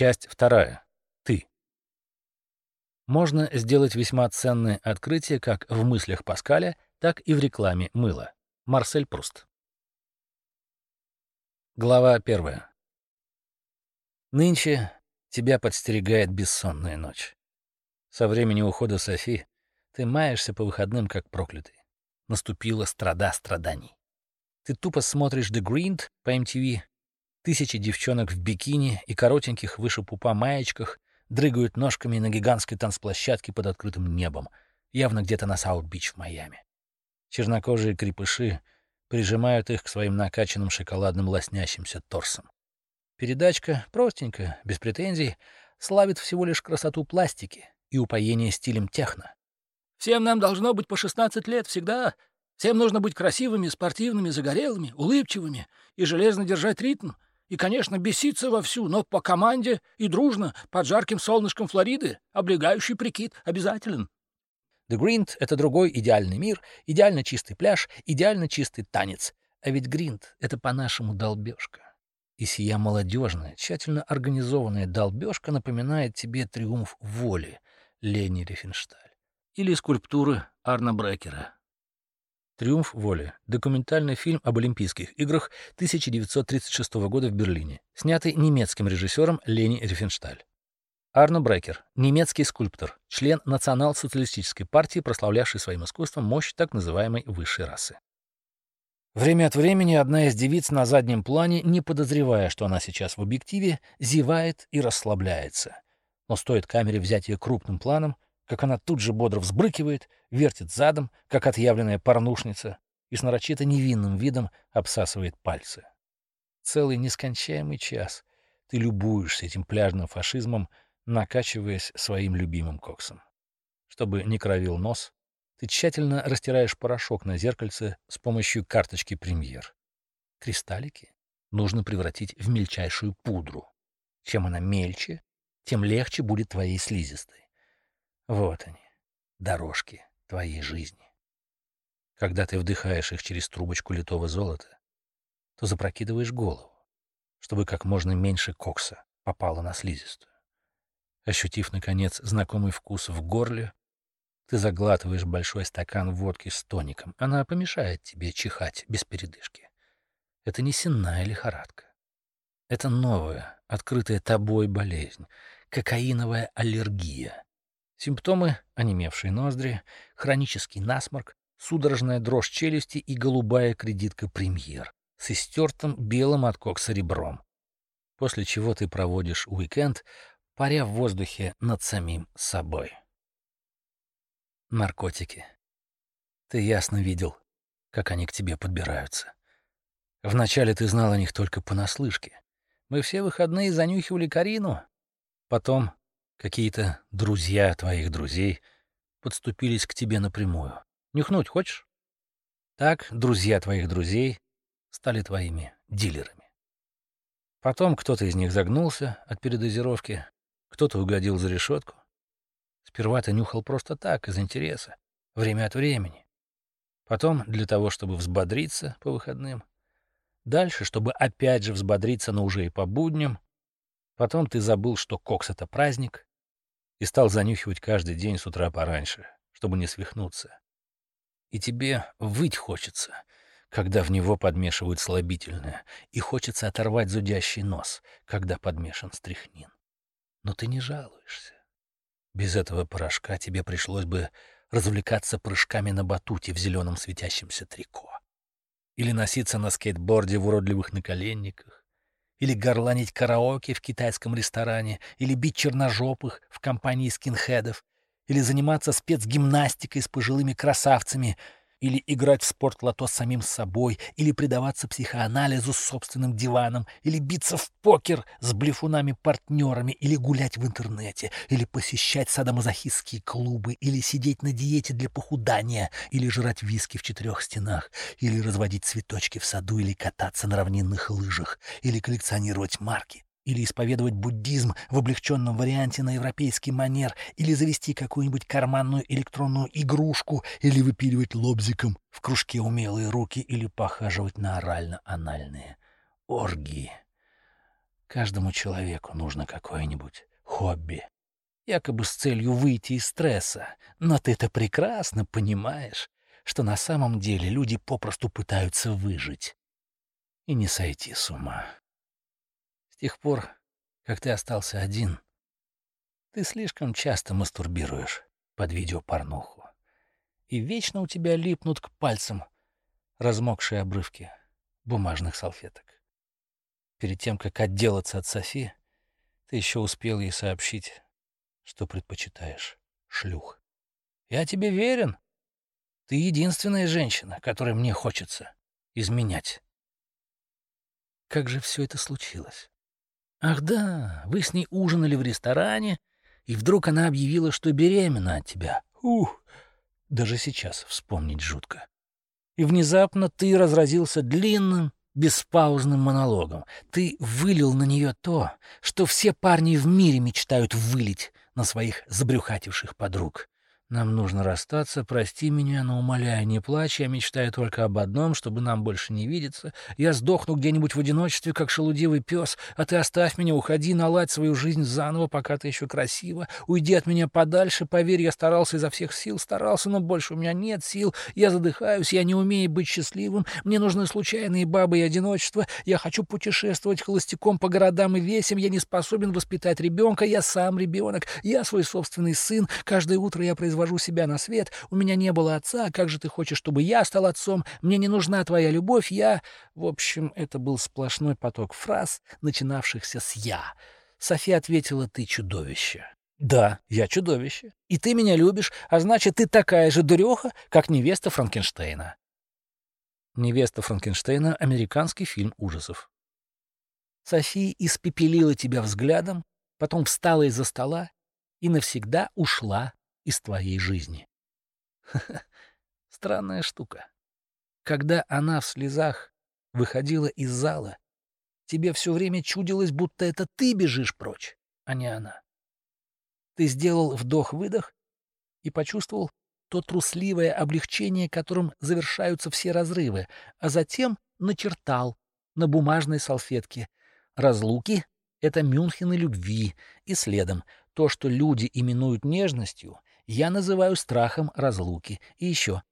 Часть вторая. Ты. Можно сделать весьма ценное открытие как в мыслях Паскаля, так и в рекламе мыла. Марсель Пруст. Глава первая. Нынче тебя подстерегает бессонная ночь. Со времени ухода Софи ты маешься по выходным, как проклятый. Наступила страда страданий. Ты тупо смотришь The Green по MTV. Тысячи девчонок в бикини и коротеньких выше пупа маечках дрыгают ножками на гигантской танцплощадке под открытым небом, явно где-то на Саут-Бич в Майами. Чернокожие крепыши прижимают их к своим накачанным шоколадным лоснящимся торсам. Передачка, простенькая, без претензий, славит всего лишь красоту пластики и упоение стилем техно. Всем нам должно быть по 16 лет всегда. Всем нужно быть красивыми, спортивными, загорелыми, улыбчивыми и железно держать ритм. И, конечно, беситься вовсю, но по команде и дружно, под жарким солнышком Флориды, облегающий прикид обязателен. The Гринд — это другой идеальный мир, идеально чистый пляж, идеально чистый танец. А ведь Гринд — это по-нашему долбежка. И сия молодежная, тщательно организованная долбежка напоминает тебе триумф воли Лени Рифеншталь или скульптуры Арна Брекера. «Триумф воли» — документальный фильм об Олимпийских играх 1936 года в Берлине, снятый немецким режиссером Лени Рифеншталь. Арно Брекер — немецкий скульптор, член национал-социалистической партии, прославлявший своим искусством мощь так называемой высшей расы. Время от времени одна из девиц на заднем плане, не подозревая, что она сейчас в объективе, зевает и расслабляется. Но стоит камере взять ее крупным планом, как она тут же бодро взбрыкивает, вертит задом, как отъявленная порнушница, и с нарочито невинным видом обсасывает пальцы. Целый нескончаемый час ты любуешься этим пляжным фашизмом, накачиваясь своим любимым коксом. Чтобы не кровил нос, ты тщательно растираешь порошок на зеркальце с помощью карточки премьер. Кристаллики нужно превратить в мельчайшую пудру. Чем она мельче, тем легче будет твоей слизистой. Вот они, дорожки твоей жизни. Когда ты вдыхаешь их через трубочку литого золота, то запрокидываешь голову, чтобы как можно меньше кокса попало на слизистую. Ощутив, наконец, знакомый вкус в горле, ты заглатываешь большой стакан водки с тоником. Она помешает тебе чихать без передышки. Это не сенная лихорадка. Это новая, открытая тобой болезнь, кокаиновая аллергия, Симптомы — онемевшие ноздри, хронический насморк, судорожная дрожь челюсти и голубая кредитка «Премьер» с истертым белым от кокса ребром. После чего ты проводишь уикенд, паря в воздухе над самим собой. Наркотики. Ты ясно видел, как они к тебе подбираются. Вначале ты знал о них только понаслышке. Мы все выходные занюхивали Карину. Потом Какие-то друзья твоих друзей подступились к тебе напрямую. Нюхнуть хочешь? Так друзья твоих друзей стали твоими дилерами. Потом кто-то из них загнулся от передозировки, кто-то угодил за решетку. Сперва ты нюхал просто так, из интереса, время от времени. Потом для того, чтобы взбодриться по выходным. Дальше, чтобы опять же взбодриться, но уже и по будням. Потом ты забыл, что кокс — это праздник, и стал занюхивать каждый день с утра пораньше, чтобы не свихнуться. И тебе выть хочется, когда в него подмешивают слабительное, и хочется оторвать зудящий нос, когда подмешан стряхнин. Но ты не жалуешься. Без этого порошка тебе пришлось бы развлекаться прыжками на батуте в зеленом светящемся трико. Или носиться на скейтборде в уродливых наколенниках, или горланить караоке в китайском ресторане, или бить черножопых в компании скинхедов, или заниматься спецгимнастикой с пожилыми красавцами — или играть в спорт-лото самим собой, или предаваться психоанализу с собственным диваном, или биться в покер с блефунами-партнерами, или гулять в интернете, или посещать садомазохистские клубы, или сидеть на диете для похудания, или жрать виски в четырех стенах, или разводить цветочки в саду, или кататься на равнинных лыжах, или коллекционировать марки или исповедовать буддизм в облегченном варианте на европейский манер, или завести какую-нибудь карманную электронную игрушку, или выпиливать лобзиком в кружке умелые руки, или похаживать на орально-анальные оргии. Каждому человеку нужно какое-нибудь хобби, якобы с целью выйти из стресса. Но ты-то прекрасно понимаешь, что на самом деле люди попросту пытаются выжить и не сойти с ума. Тех пор, как ты остался один, ты слишком часто мастурбируешь под видеопорнуху, и вечно у тебя липнут к пальцам размокшие обрывки бумажных салфеток. Перед тем, как отделаться от Софи, ты еще успел ей сообщить, что предпочитаешь шлюх. Я тебе верен. Ты единственная женщина, которой мне хочется изменять. Как же все это случилось? Ах да, вы с ней ужинали в ресторане, и вдруг она объявила, что беременна от тебя. Ух, даже сейчас вспомнить жутко. И внезапно ты разразился длинным, беспаузным монологом. Ты вылил на нее то, что все парни в мире мечтают вылить на своих забрюхативших подруг. Нам нужно расстаться, прости меня, но умоляю, не плачь, я мечтаю только об одном, чтобы нам больше не видеться. Я сдохну где-нибудь в одиночестве, как шелудивый пес, а ты оставь меня, уходи, наладь свою жизнь заново, пока ты еще красива. Уйди от меня подальше, поверь, я старался изо всех сил, старался, но больше у меня нет сил, я задыхаюсь, я не умею быть счастливым, мне нужны случайные бабы и одиночество, я хочу путешествовать холостяком по городам и весям, я не способен воспитать ребенка, я сам ребенок, я свой собственный сын, каждое утро я произвожу произвожу себя на свет, у меня не было отца, как же ты хочешь, чтобы я стал отцом, мне не нужна твоя любовь, я...» В общем, это был сплошной поток фраз, начинавшихся с «я». София ответила «ты чудовище». «Да, я чудовище. И ты меня любишь, а значит, ты такая же дуреха, как невеста Франкенштейна». «Невеста Франкенштейна» — американский фильм ужасов. София испепелила тебя взглядом, потом встала из-за стола и навсегда ушла из твоей жизни. Странная штука. Когда она в слезах выходила из зала, тебе все время чудилось, будто это ты бежишь прочь, а не она. Ты сделал вдох-выдох и почувствовал то трусливое облегчение, которым завершаются все разрывы, а затем начертал на бумажной салфетке «Разлуки — это Мюнхены любви», и следом то, что люди именуют нежностью, я называю страхом разлуки. И еще.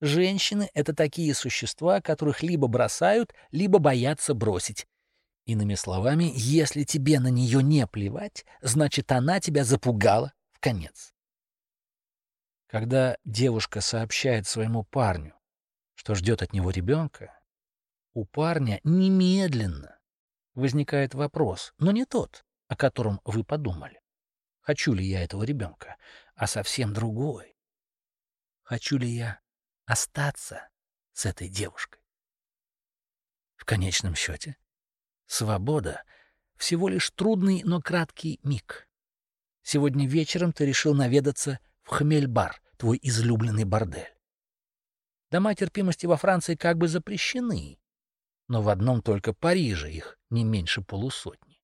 Женщины — это такие существа, которых либо бросают, либо боятся бросить. Иными словами, если тебе на нее не плевать, значит, она тебя запугала в конец. Когда девушка сообщает своему парню, что ждет от него ребенка, у парня немедленно возникает вопрос, но не тот, о котором вы подумали. Хочу ли я этого ребенка? А совсем другой. Хочу ли я остаться с этой девушкой? В конечном счете, свобода — всего лишь трудный, но краткий миг. Сегодня вечером ты решил наведаться в Хмельбар, твой излюбленный бордель. Дома терпимости во Франции как бы запрещены, но в одном только Париже их не меньше полусотни.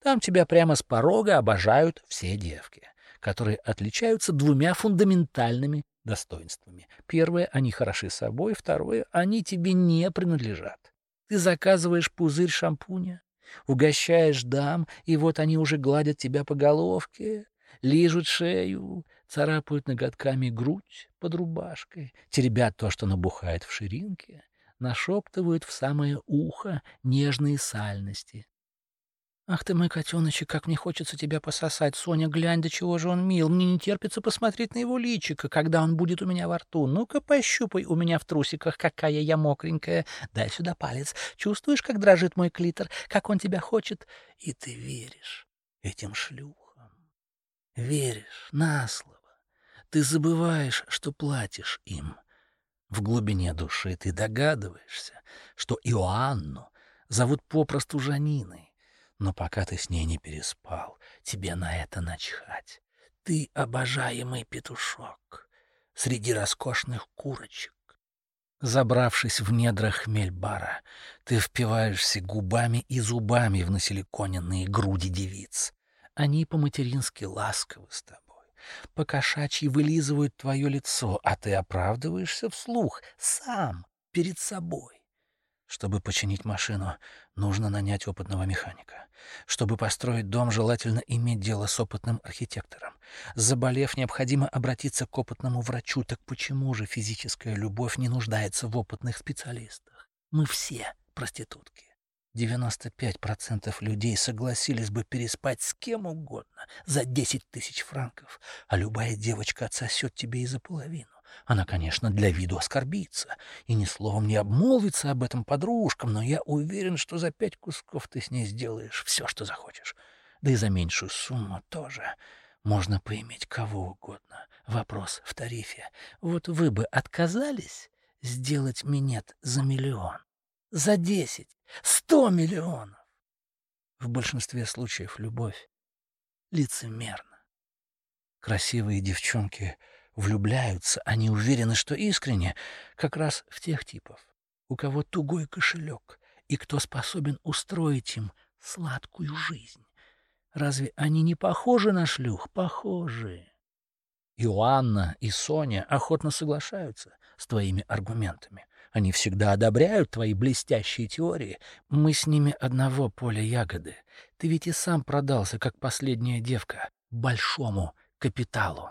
Там тебя прямо с порога обожают все девки которые отличаются двумя фундаментальными достоинствами. Первое — они хороши собой, второе — они тебе не принадлежат. Ты заказываешь пузырь шампуня, угощаешь дам, и вот они уже гладят тебя по головке, лижут шею, царапают ноготками грудь под рубашкой, теребят то, что набухает в ширинке, нашептывают в самое ухо нежные сальности, «Ах ты мой котеночек, как мне хочется тебя пососать! Соня, глянь, до чего же он мил! Мне не терпится посмотреть на его личико, когда он будет у меня во рту. Ну-ка, пощупай у меня в трусиках, какая я мокренькая. Дай сюда палец. Чувствуешь, как дрожит мой клитор, как он тебя хочет? И ты веришь этим шлюхам. Веришь на слово. Ты забываешь, что платишь им. В глубине души ты догадываешься, что Иоанну зовут попросту Жаниной но пока ты с ней не переспал, тебе на это начхать. Ты обожаемый петушок среди роскошных курочек. Забравшись в недра хмельбара, ты впиваешься губами и зубами в насиликоненные груди девиц. Они по-матерински ласковы с тобой, по-кошачьи вылизывают твое лицо, а ты оправдываешься вслух, сам, перед собой Чтобы починить машину, нужно нанять опытного механика. Чтобы построить дом, желательно иметь дело с опытным архитектором. Заболев, необходимо обратиться к опытному врачу. Так почему же физическая любовь не нуждается в опытных специалистах? Мы все проститутки. 95% людей согласились бы переспать с кем угодно за 10 тысяч франков, а любая девочка отсосет тебе и за половину. Она, конечно, для виду оскорбится и ни словом не обмолвится об этом подружкам, но я уверен, что за пять кусков ты с ней сделаешь все, что захочешь. Да и за меньшую сумму тоже. Можно поиметь кого угодно. Вопрос в тарифе. Вот вы бы отказались сделать минет за миллион? За десять? Сто миллионов? В большинстве случаев любовь лицемерна. Красивые девчонки — влюбляются, они уверены, что искренне, как раз в тех типов, у кого тугой кошелек и кто способен устроить им сладкую жизнь. Разве они не похожи на шлюх? Похожи. Иоанна и Соня охотно соглашаются с твоими аргументами. Они всегда одобряют твои блестящие теории. Мы с ними одного поля ягоды. Ты ведь и сам продался, как последняя девка, большому капиталу.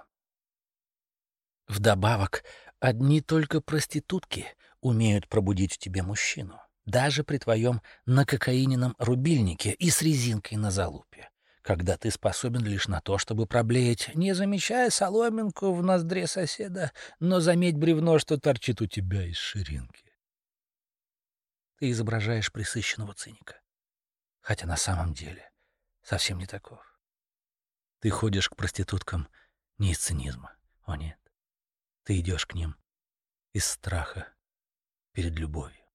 Вдобавок, одни только проститутки умеют пробудить в тебе мужчину, даже при твоем накокаиненном рубильнике и с резинкой на залупе, когда ты способен лишь на то, чтобы проблеять, не замечая соломинку в ноздре соседа, но заметь бревно, что торчит у тебя из ширинки. Ты изображаешь присыщенного циника, хотя на самом деле совсем не таков. Ты ходишь к проституткам не из цинизма, о нет. Ты идешь к ним из страха перед любовью.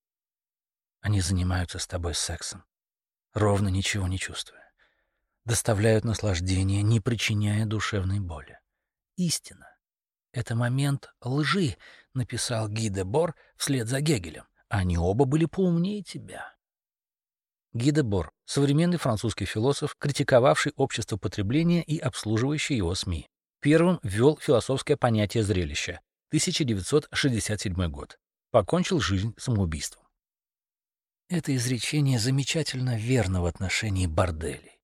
Они занимаются с тобой сексом, ровно ничего не чувствуя. Доставляют наслаждение, не причиняя душевной боли. Истина — это момент лжи, написал Гиде Бор вслед за Гегелем. Они оба были поумнее тебя. Гиде Бор — современный французский философ, критиковавший общество потребления и обслуживающий его СМИ. Первым ввел философское понятие зрелища. 1967 год. Покончил жизнь самоубийством. Это изречение замечательно верно в отношении борделей.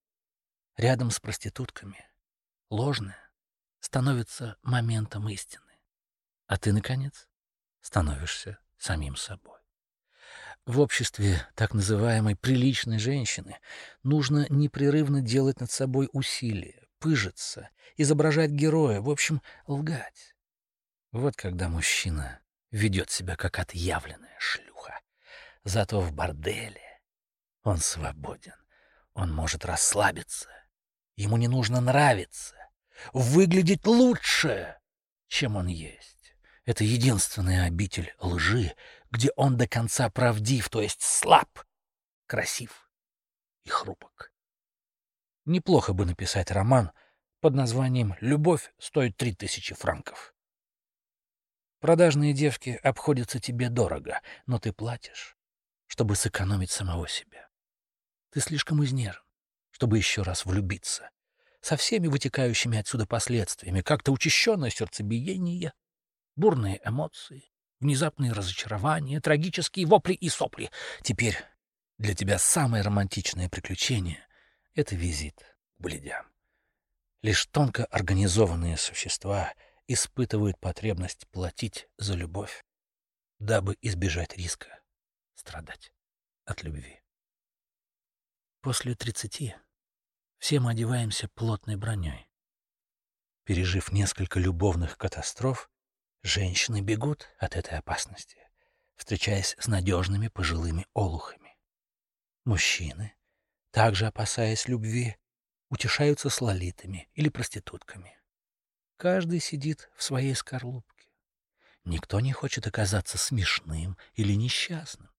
Рядом с проститутками ложное становится моментом истины. А ты, наконец, становишься самим собой. В обществе так называемой приличной женщины нужно непрерывно делать над собой усилия, пыжиться, изображать героя, в общем, лгать. Вот когда мужчина ведет себя как отъявленная шлюха. Зато в борделе он свободен, он может расслабиться, ему не нужно нравиться, выглядеть лучше, чем он есть. Это единственная обитель лжи, где он до конца правдив, то есть слаб, красив и хрупок. Неплохо бы написать роман под названием «Любовь стоит три тысячи франков». Продажные девки обходятся тебе дорого, но ты платишь, чтобы сэкономить самого себя. Ты слишком изнежен, чтобы еще раз влюбиться, со всеми вытекающими отсюда последствиями, как-то учащенное сердцебиение, бурные эмоции, внезапные разочарования, трагические вопли и сопли. Теперь для тебя самое романтичное приключение — это визит бледям. Лишь тонко организованные существа испытывают потребность платить за любовь, дабы избежать риска страдать от любви. После тридцати все мы одеваемся плотной броней. Пережив несколько любовных катастроф, женщины бегут от этой опасности, встречаясь с надежными пожилыми олухами. Мужчины, также опасаясь любви, утешаются с лолитами или проститутками. Каждый сидит в своей скорлупке. Никто не хочет оказаться смешным или несчастным.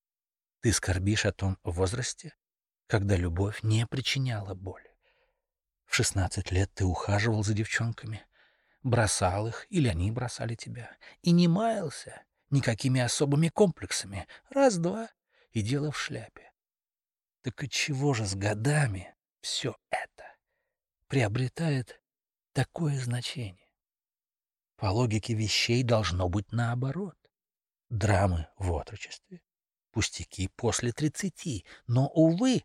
Ты скорбишь о том возрасте, когда любовь не причиняла боли. В шестнадцать лет ты ухаживал за девчонками, бросал их или они бросали тебя, и не маялся никакими особыми комплексами. Раз-два — и дело в шляпе. Так отчего же с годами все это приобретает такое значение? По логике вещей должно быть наоборот. Драмы в отрочестве пустяки после тридцати, но, увы,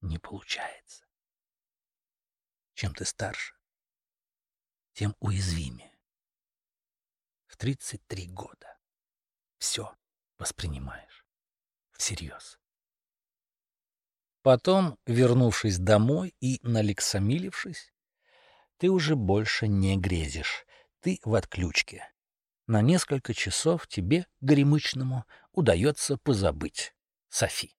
не получается. Чем ты старше, тем уязвимее. В 33 года все воспринимаешь всерьез. Потом, вернувшись домой и налексомилившись, ты уже больше не грезишь, ты в отключке. На несколько часов тебе, горемычному, удается позабыть Софи.